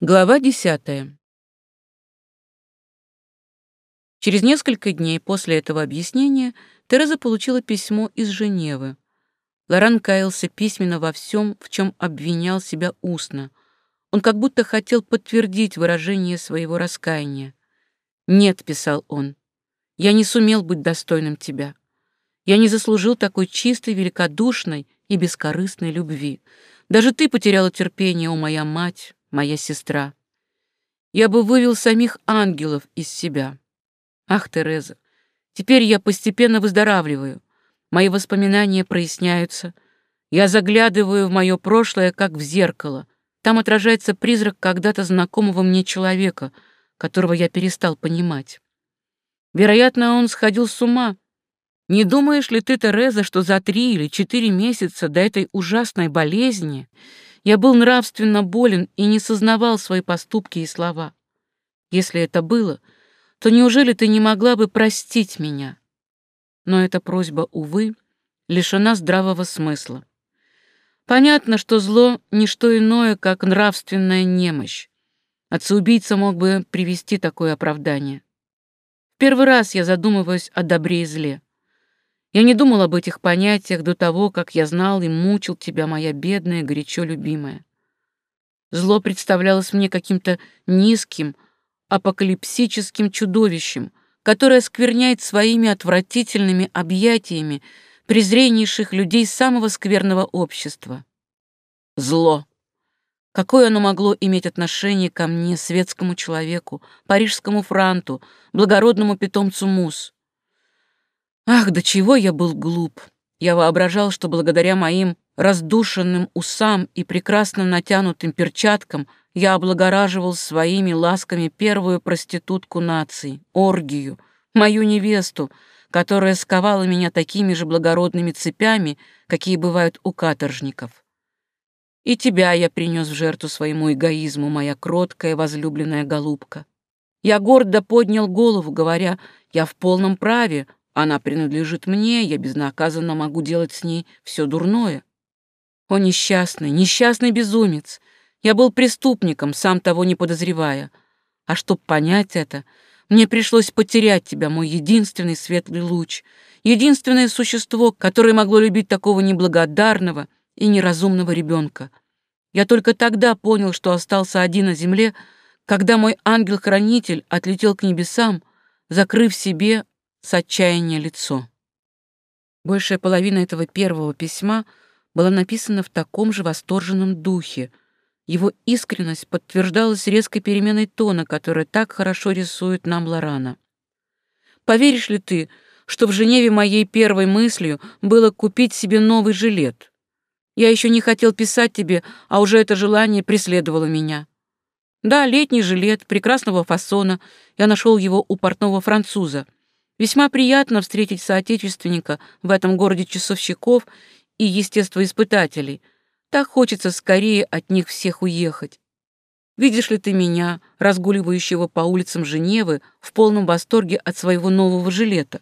Глава 10. Через несколько дней после этого объяснения Тереза получила письмо из Женевы. Лоран каялся письменно во всем, в чем обвинял себя устно. Он как будто хотел подтвердить выражение своего раскаяния. «Нет», — писал он, — «я не сумел быть достойным тебя. Я не заслужил такой чистой, великодушной и бескорыстной любви. Даже ты потеряла терпение, о моя мать» моя сестра. Я бы вывел самих ангелов из себя. Ах, Тереза, теперь я постепенно выздоравливаю. Мои воспоминания проясняются. Я заглядываю в мое прошлое, как в зеркало. Там отражается призрак когда-то знакомого мне человека, которого я перестал понимать. Вероятно, он сходил с ума. Не думаешь ли ты, Тереза, что за три или четыре месяца до этой ужасной болезни я был нравственно болен и не сознавал свои поступки и слова. Если это было, то неужели ты не могла бы простить меня? Но эта просьба, увы, лишена здравого смысла. Понятно, что зло — не что иное, как нравственная немощь. Отцеубийца мог бы привести такое оправдание. В первый раз я задумываюсь о добре и зле. Я не думал об этих понятиях до того, как я знал и мучил тебя, моя бедная, горячо любимая. Зло представлялось мне каким-то низким, апокалипсическим чудовищем, которое скверняет своими отвратительными объятиями презреннейших людей самого скверного общества. Зло. Какое оно могло иметь отношение ко мне, светскому человеку, парижскому франту, благородному питомцу мус? Ах, до чего я был глуп! Я воображал, что благодаря моим раздушенным усам и прекрасно натянутым перчаткам я облагораживал своими ласками первую проститутку нации, Оргию, мою невесту, которая сковала меня такими же благородными цепями, какие бывают у каторжников. И тебя я принес в жертву своему эгоизму, моя кроткая возлюбленная голубка. Я гордо поднял голову, говоря, я в полном праве — она принадлежит мне, я безнаказанно могу делать с ней все дурное. О, несчастный, несчастный безумец! Я был преступником, сам того не подозревая. А чтоб понять это, мне пришлось потерять тебя, мой единственный светлый луч, единственное существо, которое могло любить такого неблагодарного и неразумного ребенка. Я только тогда понял, что остался один на земле, когда мой ангел-хранитель отлетел к небесам, закрыв себе с отчаяния лицо. Большая половина этого первого письма была написана в таком же восторженном духе. Его искренность подтверждалась резкой переменой тона, которая так хорошо рисует нам Лорана. «Поверишь ли ты, что в Женеве моей первой мыслью было купить себе новый жилет?» Я еще не хотел писать тебе, а уже это желание преследовало меня. Да, летний жилет, прекрасного фасона. Я нашел его у портного француза. Весьма приятно встретить соотечественника в этом городе часовщиков и естествоиспытателей. Так хочется скорее от них всех уехать. Видишь ли ты меня, разгуливающего по улицам Женевы, в полном восторге от своего нового жилета?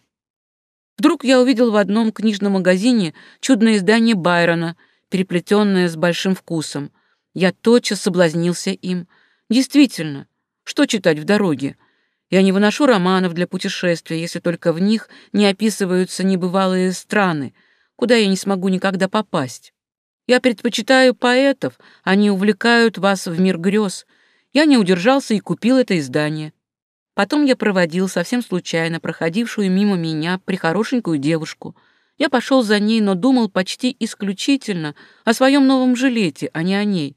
Вдруг я увидел в одном книжном магазине чудное издание Байрона, переплетенное с большим вкусом. Я тотчас соблазнился им. Действительно, что читать в дороге — я не выношу романов для путешествия, если только в них не описываются небывалые страны, куда я не смогу никогда попасть. Я предпочитаю поэтов, они увлекают вас в мир грез. Я не удержался и купил это издание. Потом я проводил совсем случайно проходившую мимо меня прихорошенькую девушку. Я пошел за ней, но думал почти исключительно о своем новом жилете, а не о ней.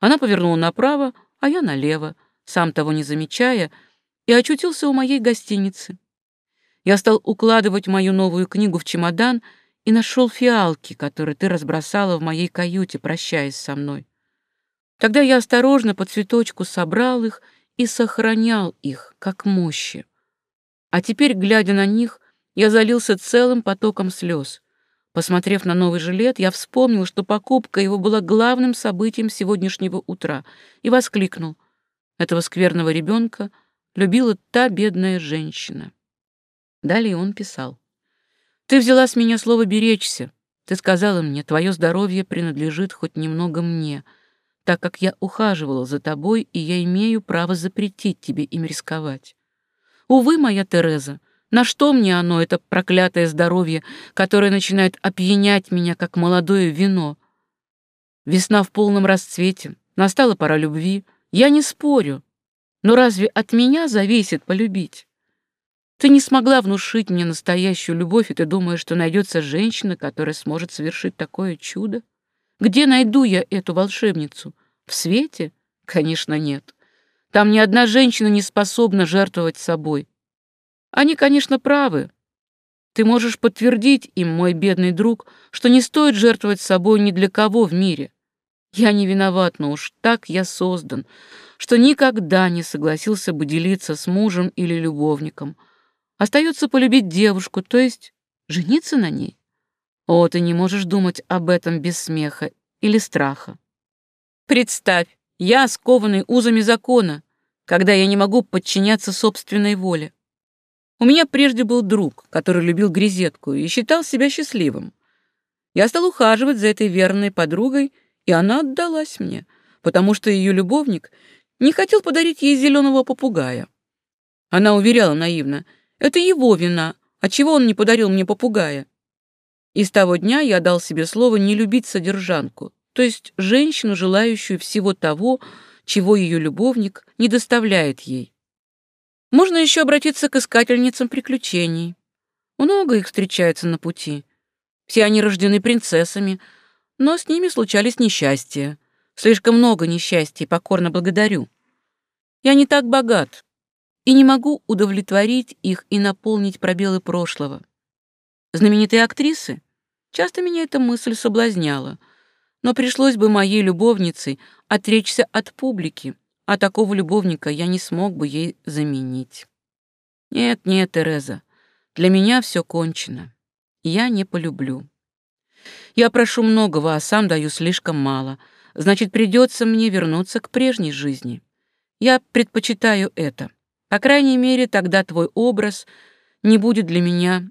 Она повернула направо, а я налево, сам того не замечая — и очутился у моей гостиницы. Я стал укладывать мою новую книгу в чемодан и нашел фиалки, которые ты разбросала в моей каюте, прощаясь со мной. Тогда я осторожно по цветочку собрал их и сохранял их, как мощи. А теперь, глядя на них, я залился целым потоком слез. Посмотрев на новый жилет, я вспомнил, что покупка его была главным событием сегодняшнего утра, и воскликнул. Этого скверного ребенка — любила та бедная женщина. Далее он писал. «Ты взяла с меня слово «беречься». Ты сказала мне, твое здоровье принадлежит хоть немного мне, так как я ухаживала за тобой, и я имею право запретить тебе им рисковать. Увы, моя Тереза, на что мне оно, это проклятое здоровье, которое начинает опьянять меня, как молодое вино? Весна в полном расцвете, настала пора любви. Я не спорю, но разве от меня зависит полюбить? Ты не смогла внушить мне настоящую любовь, и ты думаешь, что найдется женщина, которая сможет совершить такое чудо? Где найду я эту волшебницу? В свете? Конечно, нет. Там ни одна женщина не способна жертвовать собой. Они, конечно, правы. Ты можешь подтвердить им, мой бедный друг, что не стоит жертвовать собой ни для кого в мире. Я не виноват, но уж так я создан, что никогда не согласился бы делиться с мужем или любовником. Остается полюбить девушку, то есть жениться на ней. О, ты не можешь думать об этом без смеха или страха. Представь, я скованный узами закона, когда я не могу подчиняться собственной воле. У меня прежде был друг, который любил грезетку и считал себя счастливым. Я стал ухаживать за этой верной подругой, и она отдалась мне, потому что ее любовник не хотел подарить ей зеленого попугая. Она уверяла наивно, это его вина, а чего он не подарил мне попугая? И с того дня я дал себе слово не любить содержанку, то есть женщину, желающую всего того, чего ее любовник не доставляет ей. Можно еще обратиться к искательницам приключений. Много их встречается на пути. Все они рождены принцессами, но с ними случались несчастья. Слишком много несчастья, покорно благодарю. Я не так богат и не могу удовлетворить их и наполнить пробелы прошлого. Знаменитые актрисы? Часто меня эта мысль соблазняла, но пришлось бы моей любовнице отречься от публики, а такого любовника я не смог бы ей заменить. Нет, нет, Тереза, для меня все кончено. Я не полюблю. Я прошу многого, а сам даю слишком мало — значит, придется мне вернуться к прежней жизни. Я предпочитаю это. По крайней мере, тогда твой образ не будет для меня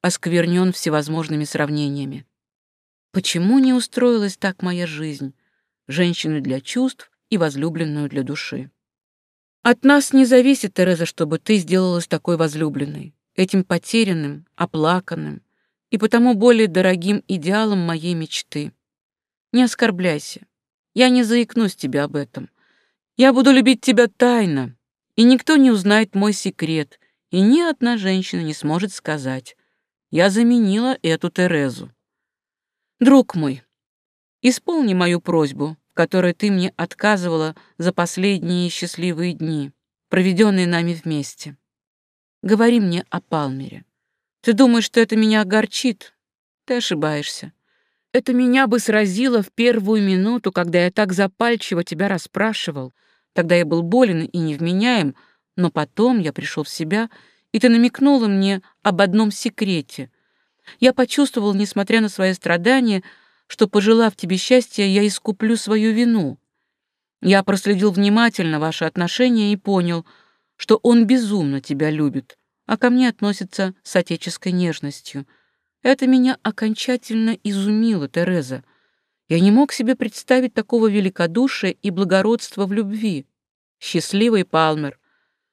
осквернен всевозможными сравнениями. Почему не устроилась так моя жизнь? Женщину для чувств и возлюбленную для души. От нас не зависит, Тереза, чтобы ты сделалась такой возлюбленной, этим потерянным, оплаканным и потому более дорогим идеалом моей мечты. Не оскорбляйся. Я не заикнусь тебе об этом. Я буду любить тебя тайно, и никто не узнает мой секрет, и ни одна женщина не сможет сказать. Я заменила эту Терезу. Друг мой, исполни мою просьбу, в которой ты мне отказывала за последние счастливые дни, проведенные нами вместе. Говори мне о Палмере. Ты думаешь, что это меня огорчит? Ты ошибаешься. Это меня бы сразило в первую минуту, когда я так запальчиво тебя расспрашивал. Тогда я был болен и невменяем, но потом я пришел в себя, и ты намекнула мне об одном секрете. Я почувствовал, несмотря на свои страдания, что, пожелав тебе счастья, я искуплю свою вину. Я проследил внимательно ваши отношения и понял, что он безумно тебя любит, а ко мне относится с отеческой нежностью». Это меня окончательно изумило, Тереза. Я не мог себе представить такого великодушия и благородства в любви. Счастливый Палмер,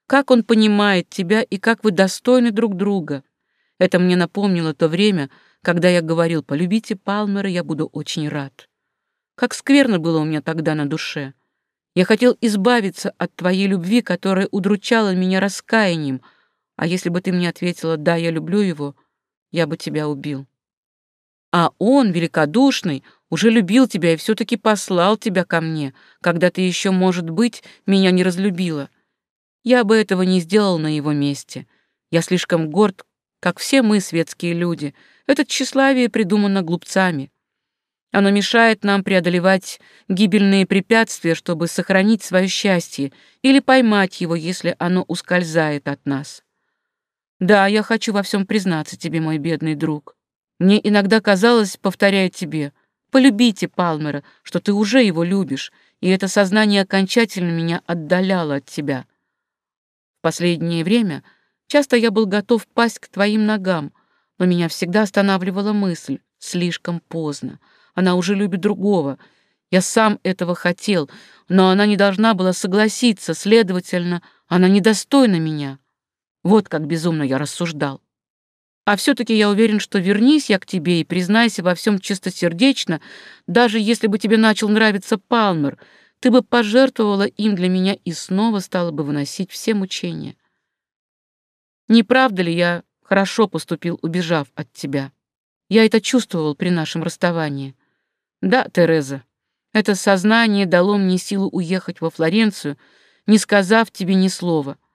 как он понимает тебя и как вы достойны друг друга. Это мне напомнило то время, когда я говорил «полюбите Палмера, я буду очень рад». Как скверно было у меня тогда на душе. Я хотел избавиться от твоей любви, которая удручала меня раскаянием, а если бы ты мне ответила «да, я люблю его», — я бы тебя убил. А он, великодушный, уже любил тебя и все-таки послал тебя ко мне, когда ты еще, может быть, меня не разлюбила. Я бы этого не сделал на его месте. Я слишком горд, как все мы, светские люди. Это тщеславие придумано глупцами. Оно мешает нам преодолевать гибельные препятствия, чтобы сохранить свое счастье, или поймать его, если оно ускользает от нас. Да, я хочу во всем признаться тебе, мой бедный друг. Мне иногда казалось, повторяя тебе, полюбите Палмера, что ты уже его любишь, и это сознание окончательно меня отдаляло от тебя. В последнее время часто я был готов пасть к твоим ногам, но меня всегда останавливала мысль «слишком поздно, она уже любит другого», я сам этого хотел, но она не должна была согласиться, следовательно, она недостойна меня. Вот как безумно я рассуждал. А все-таки я уверен, что вернись я к тебе и признайся во всем чистосердечно, даже если бы тебе начал нравиться Палмер, ты бы пожертвовала им для меня и снова стала бы выносить все мучения. Не правда ли я хорошо поступил, убежав от тебя? Я это чувствовал при нашем расставании. Да, Тереза, это сознание дало мне силу уехать во Флоренцию, не сказав тебе ни слова —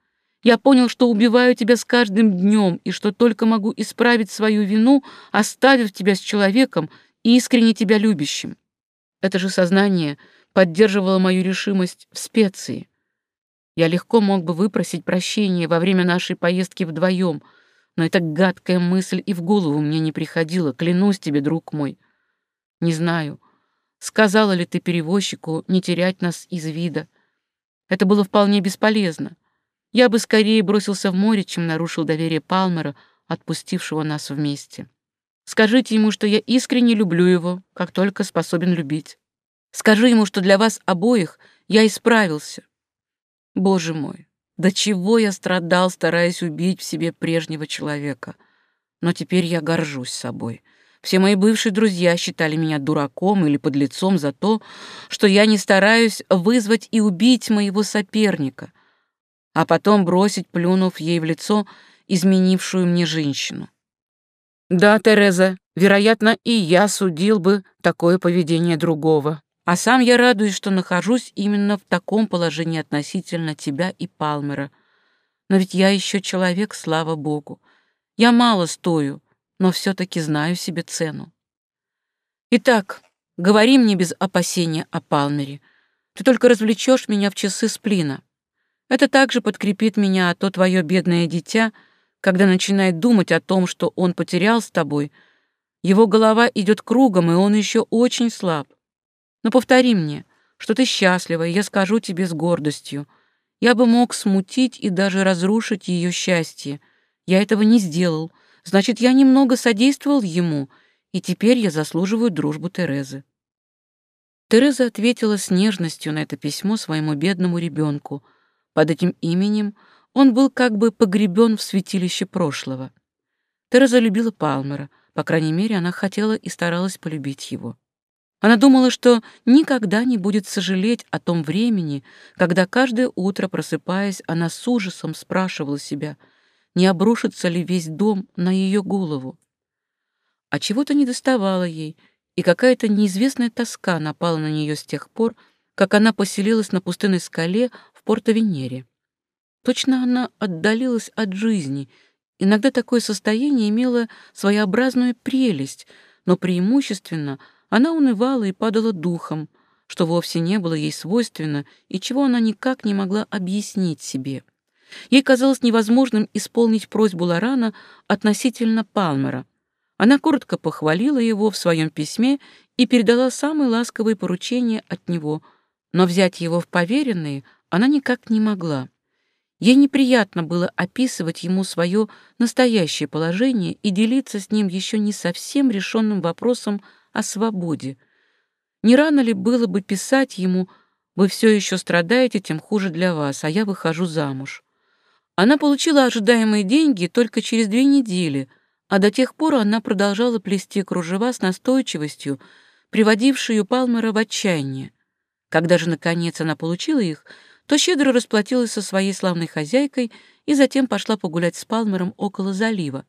я понял, что убиваю тебя с каждым днем и что только могу исправить свою вину, оставив тебя с человеком и искренне тебя любящим. Это же сознание поддерживало мою решимость в специи. Я легко мог бы выпросить прощения во время нашей поездки вдвоем, но эта гадкая мысль и в голову мне не приходила, клянусь тебе, друг мой. Не знаю, сказала ли ты перевозчику не терять нас из вида. Это было вполне бесполезно. Я бы скорее бросился в море, чем нарушил доверие Палмера, отпустившего нас вместе. Скажите ему, что я искренне люблю его, как только способен любить. Скажи ему, что для вас обоих я исправился. Боже мой, до чего я страдал, стараясь убить в себе прежнего человека. Но теперь я горжусь собой. Все мои бывшие друзья считали меня дураком или подлецом за то, что я не стараюсь вызвать и убить моего соперника а потом бросить, плюнув ей в лицо, изменившую мне женщину. Да, Тереза, вероятно, и я судил бы такое поведение другого. А сам я радуюсь, что нахожусь именно в таком положении относительно тебя и Палмера. Но ведь я еще человек, слава богу. Я мало стою, но все-таки знаю себе цену. Итак, говори мне без опасения о Палмере. Ты только развлечешь меня в часы сплина. Это также подкрепит меня, а то твое бедное дитя, когда начинает думать о том, что он потерял с тобой, его голова идет кругом, и он еще очень слаб. Но повтори мне, что ты счастлива, и я скажу тебе с гордостью. Я бы мог смутить и даже разрушить ее счастье. Я этого не сделал. Значит, я немного содействовал ему, и теперь я заслуживаю дружбу Терезы. Тереза ответила с нежностью на это письмо своему бедному ребенку — под этим именем он был как бы погребен в святилище прошлого. Тереза любила Палмера, по крайней мере, она хотела и старалась полюбить его. Она думала, что никогда не будет сожалеть о том времени, когда каждое утро, просыпаясь, она с ужасом спрашивала себя, не обрушится ли весь дом на ее голову. А чего-то не доставало ей, и какая-то неизвестная тоска напала на нее с тех пор, как она поселилась на пустынной скале Порто-Венере. Точно она отдалилась от жизни. Иногда такое состояние имело своеобразную прелесть, но преимущественно она унывала и падала духом, что вовсе не было ей свойственно и чего она никак не могла объяснить себе. Ей казалось невозможным исполнить просьбу Лорана относительно Палмера. Она коротко похвалила его в своем письме и передала самые ласковые поручения от него, но взять его в поверенные она никак не могла. Ей неприятно было описывать ему свое настоящее положение и делиться с ним еще не совсем решенным вопросом о свободе. Не рано ли было бы писать ему «Вы все еще страдаете, тем хуже для вас, а я выхожу замуж». Она получила ожидаемые деньги только через две недели, а до тех пор она продолжала плести кружева с настойчивостью, приводившую Палмера в отчаяние. Когда же, наконец, она получила их — то щедро расплатилась со своей славной хозяйкой и затем пошла погулять с Палмером около залива.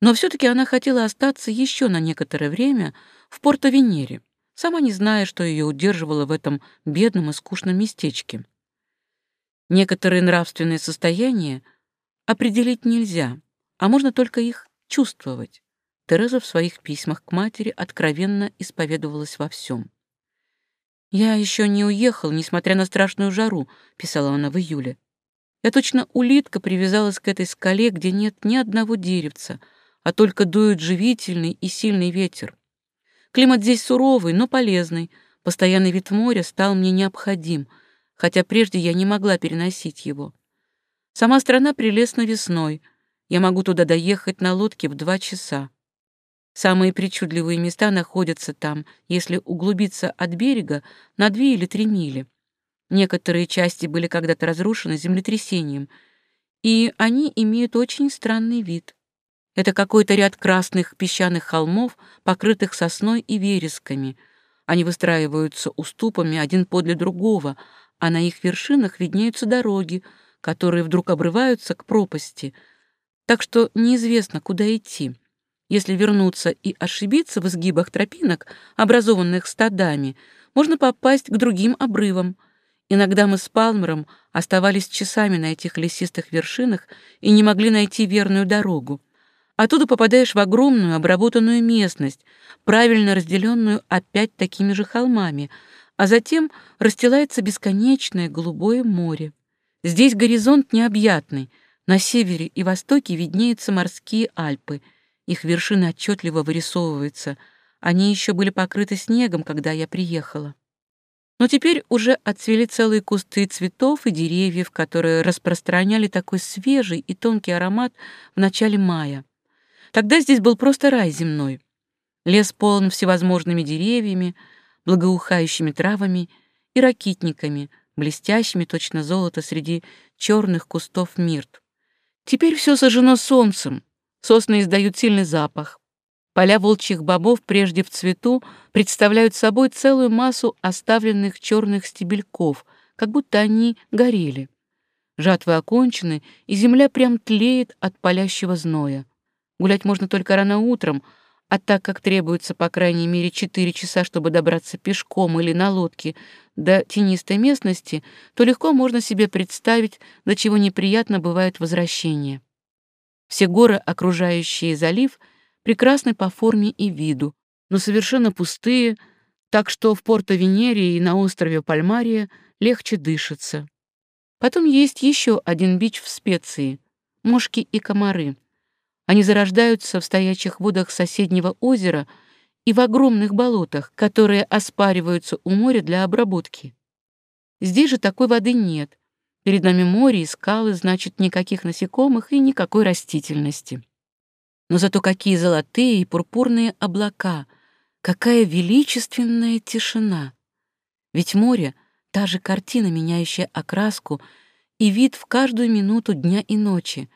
Но все таки она хотела остаться еще на некоторое время в Порто-Венере, сама не зная, что ее удерживало в этом бедном и скучном местечке. Некоторые нравственные состояния определить нельзя, а можно только их чувствовать. Тереза в своих письмах к матери откровенно исповедовалась во всем. «Я еще не уехал, несмотря на страшную жару», — писала она в июле. «Я точно улитка привязалась к этой скале, где нет ни одного деревца, а только дует живительный и сильный ветер. Климат здесь суровый, но полезный. Постоянный вид моря стал мне необходим, хотя прежде я не могла переносить его. Сама страна прелестна весной. Я могу туда доехать на лодке в два часа. Самые причудливые места находятся там, если углубиться от берега на две или три мили. Некоторые части были когда-то разрушены землетрясением, и они имеют очень странный вид. Это какой-то ряд красных песчаных холмов, покрытых сосной и вересками. Они выстраиваются уступами один подле другого, а на их вершинах виднеются дороги, которые вдруг обрываются к пропасти, так что неизвестно, куда идти. Если вернуться и ошибиться в изгибах тропинок, образованных стадами, можно попасть к другим обрывам. Иногда мы с Палмером оставались часами на этих лесистых вершинах и не могли найти верную дорогу. Оттуда попадаешь в огромную обработанную местность, правильно разделенную опять такими же холмами, а затем расстилается бесконечное голубое море. Здесь горизонт необъятный, на севере и востоке виднеются морские Альпы — их вершины отчетливо вырисовываются. Они еще были покрыты снегом, когда я приехала. Но теперь уже отцвели целые кусты цветов и деревьев, которые распространяли такой свежий и тонкий аромат в начале мая. Тогда здесь был просто рай земной. Лес полон всевозможными деревьями, благоухающими травами и ракитниками, блестящими точно золото среди черных кустов мирт. Теперь все сожжено солнцем, Сосны издают сильный запах. Поля волчьих бобов, прежде в цвету, представляют собой целую массу оставленных черных стебельков, как будто они горели. Жатвы окончены, и земля прям тлеет от палящего зноя. Гулять можно только рано утром, а так как требуется по крайней мере 4 часа, чтобы добраться пешком или на лодке до тенистой местности, то легко можно себе представить, до чего неприятно бывает возвращение. Все горы, окружающие залив, прекрасны по форме и виду, но совершенно пустые, так что в порто Венерии и на острове Пальмария легче дышится. Потом есть еще один бич в специи — мошки и комары. Они зарождаются в стоячих водах соседнего озера и в огромных болотах, которые оспариваются у моря для обработки. Здесь же такой воды нет, Перед нами море и скалы, значит, никаких насекомых и никакой растительности. Но зато какие золотые и пурпурные облака, какая величественная тишина. Ведь море — та же картина, меняющая окраску и вид в каждую минуту дня и ночи.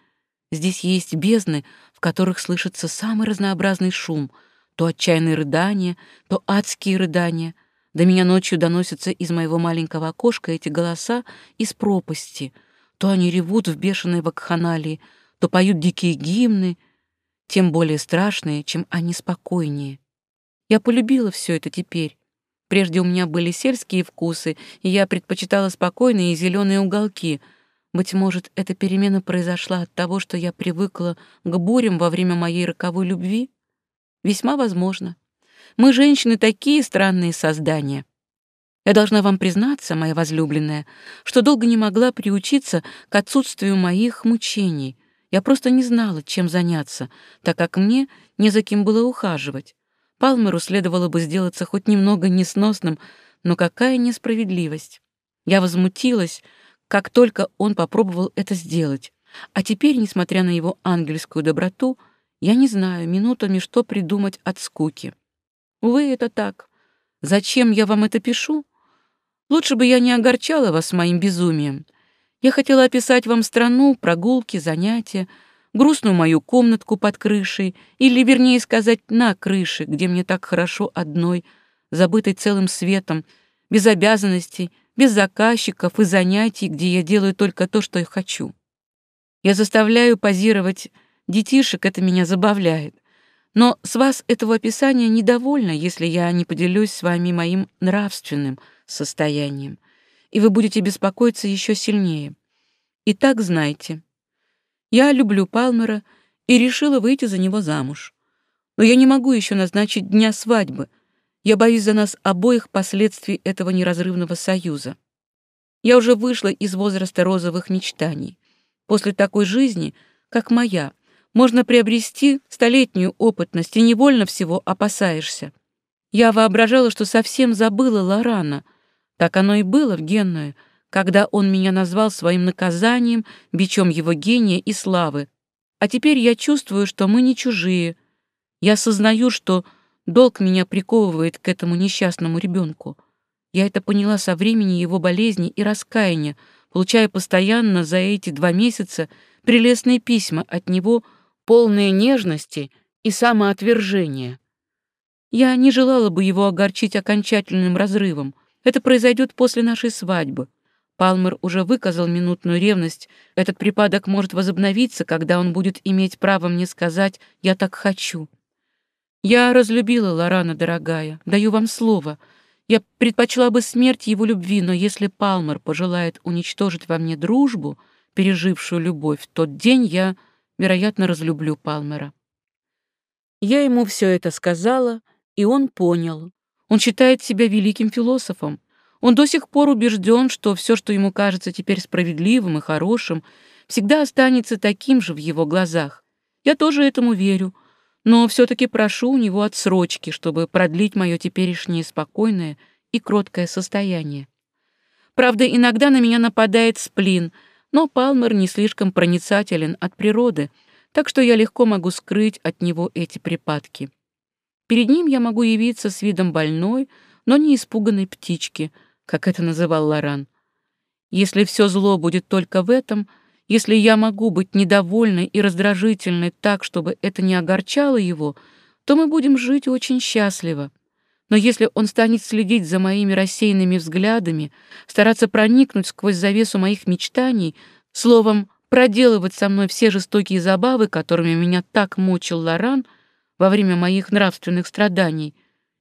Здесь есть бездны, в которых слышится самый разнообразный шум — то отчаянные рыдания, то адские рыдания — до меня ночью доносятся из моего маленького окошка эти голоса из пропасти. То они ревут в бешеной вакханалии, то поют дикие гимны, тем более страшные, чем они спокойнее. Я полюбила все это теперь. Прежде у меня были сельские вкусы, и я предпочитала спокойные и зеленые уголки. Быть может, эта перемена произошла от того, что я привыкла к бурям во время моей роковой любви? Весьма возможно. Мы, женщины, такие странные создания. Я должна вам признаться, моя возлюбленная, что долго не могла приучиться к отсутствию моих мучений. Я просто не знала, чем заняться, так как мне не за кем было ухаживать. Палмеру следовало бы сделаться хоть немного несносным, но какая несправедливость. Я возмутилась, как только он попробовал это сделать. А теперь, несмотря на его ангельскую доброту, я не знаю минутами, что придумать от скуки. Увы, это так. Зачем я вам это пишу? Лучше бы я не огорчала вас моим безумием. Я хотела описать вам страну, прогулки, занятия, грустную мою комнатку под крышей, или, вернее сказать, на крыше, где мне так хорошо одной, забытой целым светом, без обязанностей, без заказчиков и занятий, где я делаю только то, что я хочу. Я заставляю позировать детишек, это меня забавляет. Но с вас этого описания недовольно, если я не поделюсь с вами моим нравственным состоянием, и вы будете беспокоиться еще сильнее. Итак, знайте, я люблю Палмера и решила выйти за него замуж. Но я не могу еще назначить дня свадьбы. Я боюсь за нас обоих последствий этого неразрывного союза. Я уже вышла из возраста розовых мечтаний. После такой жизни, как моя — можно приобрести столетнюю опытность, и невольно всего опасаешься. Я воображала, что совсем забыла Лорана. Так оно и было в Генную, когда он меня назвал своим наказанием, бичом его гения и славы. А теперь я чувствую, что мы не чужие. Я сознаю, что долг меня приковывает к этому несчастному ребенку. Я это поняла со времени его болезни и раскаяния, получая постоянно за эти два месяца прелестные письма от него — полное нежности и самоотвержения. Я не желала бы его огорчить окончательным разрывом. Это произойдет после нашей свадьбы. Палмер уже выказал минутную ревность. Этот припадок может возобновиться, когда он будет иметь право мне сказать «я так хочу». Я разлюбила Лорана, дорогая, даю вам слово. Я предпочла бы смерть его любви, но если Палмер пожелает уничтожить во мне дружбу, пережившую любовь, в тот день я вероятно, разлюблю Палмера. Я ему все это сказала, и он понял. Он считает себя великим философом. Он до сих пор убежден, что все, что ему кажется теперь справедливым и хорошим, всегда останется таким же в его глазах. Я тоже этому верю, но все-таки прошу у него отсрочки, чтобы продлить мое теперешнее спокойное и кроткое состояние. Правда, иногда на меня нападает сплин — но Палмер не слишком проницателен от природы, так что я легко могу скрыть от него эти припадки. Перед ним я могу явиться с видом больной, но не испуганной птички, как это называл Лоран. Если все зло будет только в этом, если я могу быть недовольной и раздражительной так, чтобы это не огорчало его, то мы будем жить очень счастливо. Но если он станет следить за моими рассеянными взглядами, стараться проникнуть сквозь завесу моих мечтаний, словом, проделывать со мной все жестокие забавы, которыми меня так мучил Лоран во время моих нравственных страданий,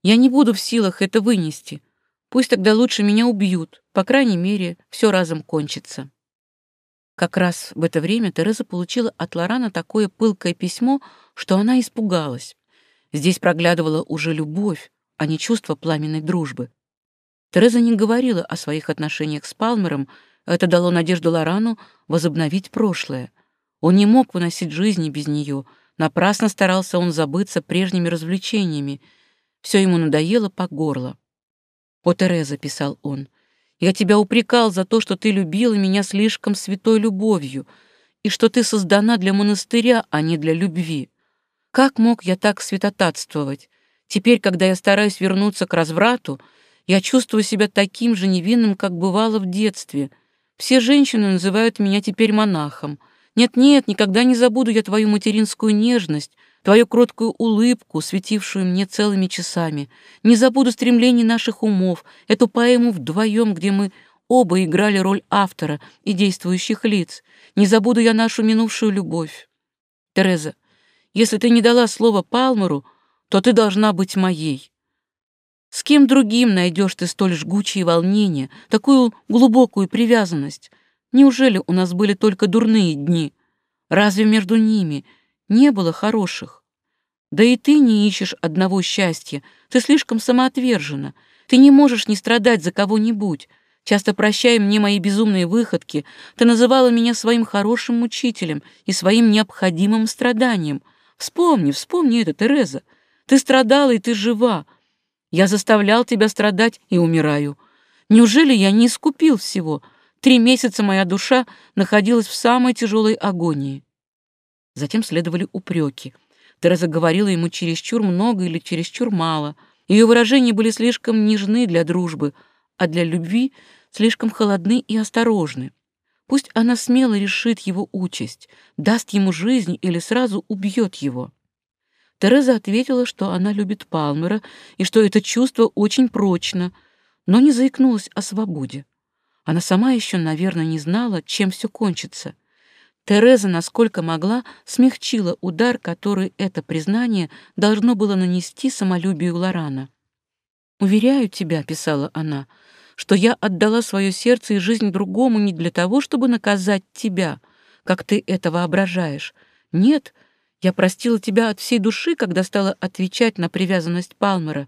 я не буду в силах это вынести. Пусть тогда лучше меня убьют, по крайней мере, все разом кончится. Как раз в это время Тереза получила от Лорана такое пылкое письмо, что она испугалась. Здесь проглядывала уже любовь, а не чувство пламенной дружбы. Тереза не говорила о своих отношениях с Палмером, а это дало надежду Лорану возобновить прошлое. Он не мог выносить жизни без нее, напрасно старался он забыться прежними развлечениями. Все ему надоело по горло. «О, Тереза», — писал он, — «я тебя упрекал за то, что ты любила меня слишком святой любовью и что ты создана для монастыря, а не для любви. Как мог я так святотатствовать? Теперь, когда я стараюсь вернуться к разврату, я чувствую себя таким же невинным, как бывало в детстве. Все женщины называют меня теперь монахом. Нет-нет, никогда не забуду я твою материнскую нежность, твою кроткую улыбку, светившую мне целыми часами. Не забуду стремлений наших умов, эту поэму вдвоем, где мы оба играли роль автора и действующих лиц. Не забуду я нашу минувшую любовь. Тереза, если ты не дала слово Палмеру, то ты должна быть моей. С кем другим найдешь ты столь жгучие волнения, такую глубокую привязанность? Неужели у нас были только дурные дни? Разве между ними не было хороших? Да и ты не ищешь одного счастья, ты слишком самоотвержена, ты не можешь не страдать за кого-нибудь. Часто прощая мне мои безумные выходки, ты называла меня своим хорошим учителем и своим необходимым страданием. Вспомни, вспомни это, Тереза. Ты страдала, и ты жива. Я заставлял тебя страдать и умираю. Неужели я не искупил всего? Три месяца моя душа находилась в самой тяжелой агонии. Затем следовали упреки. Тереза говорила ему чересчур много или чересчур мало. Ее выражения были слишком нежны для дружбы, а для любви слишком холодны и осторожны. Пусть она смело решит его участь, даст ему жизнь или сразу убьет его. Тереза ответила, что она любит Палмера и что это чувство очень прочно, но не заикнулась о свободе. Она сама еще, наверное, не знала, чем все кончится. Тереза, насколько могла, смягчила удар, который это признание должно было нанести самолюбию Лорана. «Уверяю тебя», — писала она, — «что я отдала свое сердце и жизнь другому не для того, чтобы наказать тебя, как ты это воображаешь. Нет, — я простила тебя от всей души, когда стала отвечать на привязанность Палмера.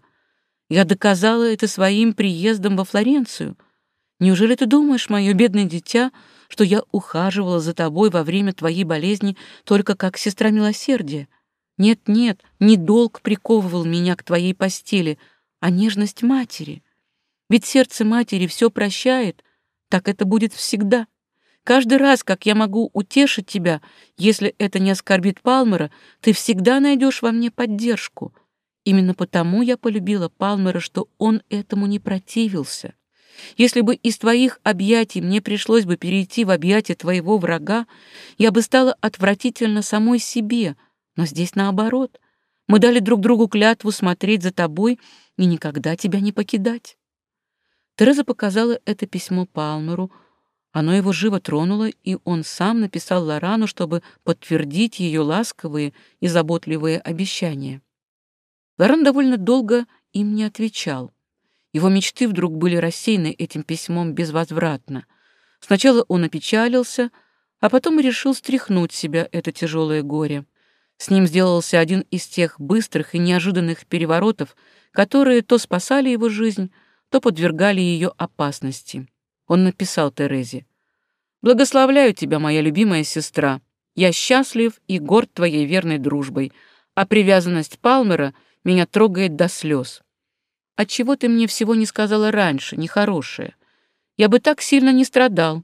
Я доказала это своим приездом во Флоренцию. Неужели ты думаешь, мое бедное дитя, что я ухаживала за тобой во время твоей болезни только как сестра милосердия? Нет-нет, не долг приковывал меня к твоей постели, а нежность матери. Ведь сердце матери все прощает, так это будет всегда. Каждый раз, как я могу утешить тебя, если это не оскорбит Палмера, ты всегда найдешь во мне поддержку. Именно потому я полюбила Палмера, что он этому не противился. Если бы из твоих объятий мне пришлось бы перейти в объятия твоего врага, я бы стала отвратительно самой себе, но здесь наоборот. Мы дали друг другу клятву смотреть за тобой и никогда тебя не покидать. Тереза показала это письмо Палмеру — оно его живо тронуло, и он сам написал Лорану, чтобы подтвердить ее ласковые и заботливые обещания. Лоран довольно долго им не отвечал. Его мечты вдруг были рассеяны этим письмом безвозвратно. Сначала он опечалился, а потом решил стряхнуть себя это тяжелое горе. С ним сделался один из тех быстрых и неожиданных переворотов, которые то спасали его жизнь, то подвергали ее опасности он написал Терезе. «Благословляю тебя, моя любимая сестра. Я счастлив и горд твоей верной дружбой, а привязанность Палмера меня трогает до слез. Отчего ты мне всего не сказала раньше, нехорошее? Я бы так сильно не страдал.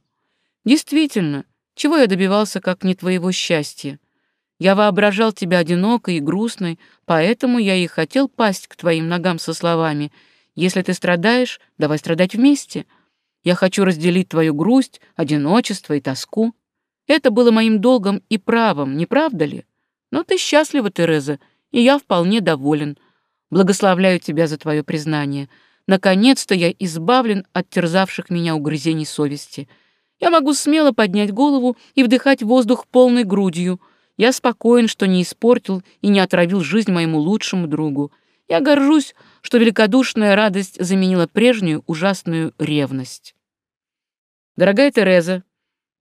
Действительно, чего я добивался, как не твоего счастья? Я воображал тебя одинокой и грустной, поэтому я и хотел пасть к твоим ногам со словами «Если ты страдаешь, давай страдать вместе», — я хочу разделить твою грусть, одиночество и тоску. Это было моим долгом и правом, не правда ли? Но ты счастлива, Тереза, и я вполне доволен. Благословляю тебя за твое признание. Наконец-то я избавлен от терзавших меня угрызений совести. Я могу смело поднять голову и вдыхать воздух полной грудью. Я спокоен, что не испортил и не отравил жизнь моему лучшему другу. Я горжусь, что великодушная радость заменила прежнюю ужасную ревность. «Дорогая Тереза,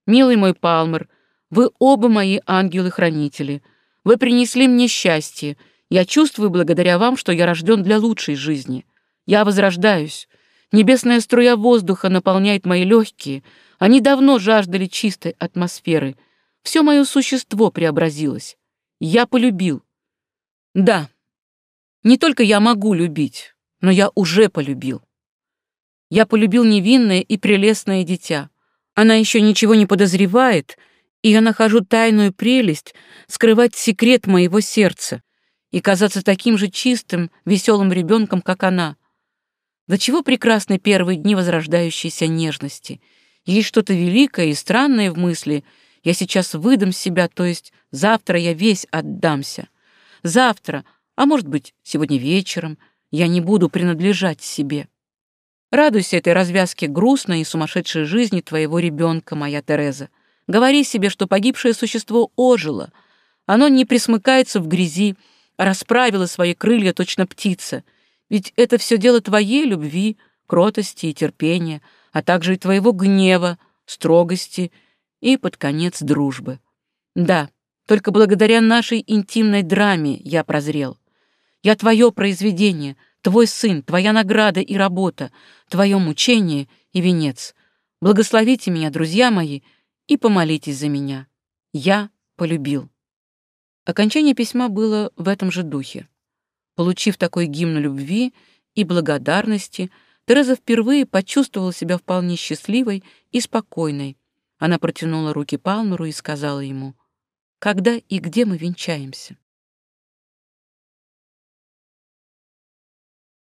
милый мой Палмер, вы оба мои ангелы-хранители. Вы принесли мне счастье. Я чувствую благодаря вам, что я рожден для лучшей жизни. Я возрождаюсь. Небесная струя воздуха наполняет мои легкие. Они давно жаждали чистой атмосферы. Все мое существо преобразилось. Я полюбил. Да, не только я могу любить, но я уже полюбил. Я полюбил невинное и прелестное дитя. Она еще ничего не подозревает, и я нахожу тайную прелесть скрывать секрет моего сердца и казаться таким же чистым, веселым ребенком, как она. До чего прекрасны первые дни возрождающейся нежности. Есть что-то великое и странное в мысли. Я сейчас выдам себя, то есть завтра я весь отдамся. Завтра — а может быть, сегодня вечером я не буду принадлежать себе. Радуйся этой развязке грустной и сумасшедшей жизни твоего ребенка, моя Тереза. Говори себе, что погибшее существо ожило. Оно не присмыкается в грязи, а расправило свои крылья точно птица. Ведь это все дело твоей любви, кротости и терпения, а также и твоего гнева, строгости и, под конец, дружбы. Да, только благодаря нашей интимной драме я прозрел. Я твое произведение, твой сын, твоя награда и работа, твое мучение и венец. Благословите меня, друзья мои, и помолитесь за меня. Я полюбил». Окончание письма было в этом же духе. Получив такой гимн любви и благодарности, Тереза впервые почувствовала себя вполне счастливой и спокойной. Она протянула руки Палмеру и сказала ему, «Когда и где мы венчаемся?»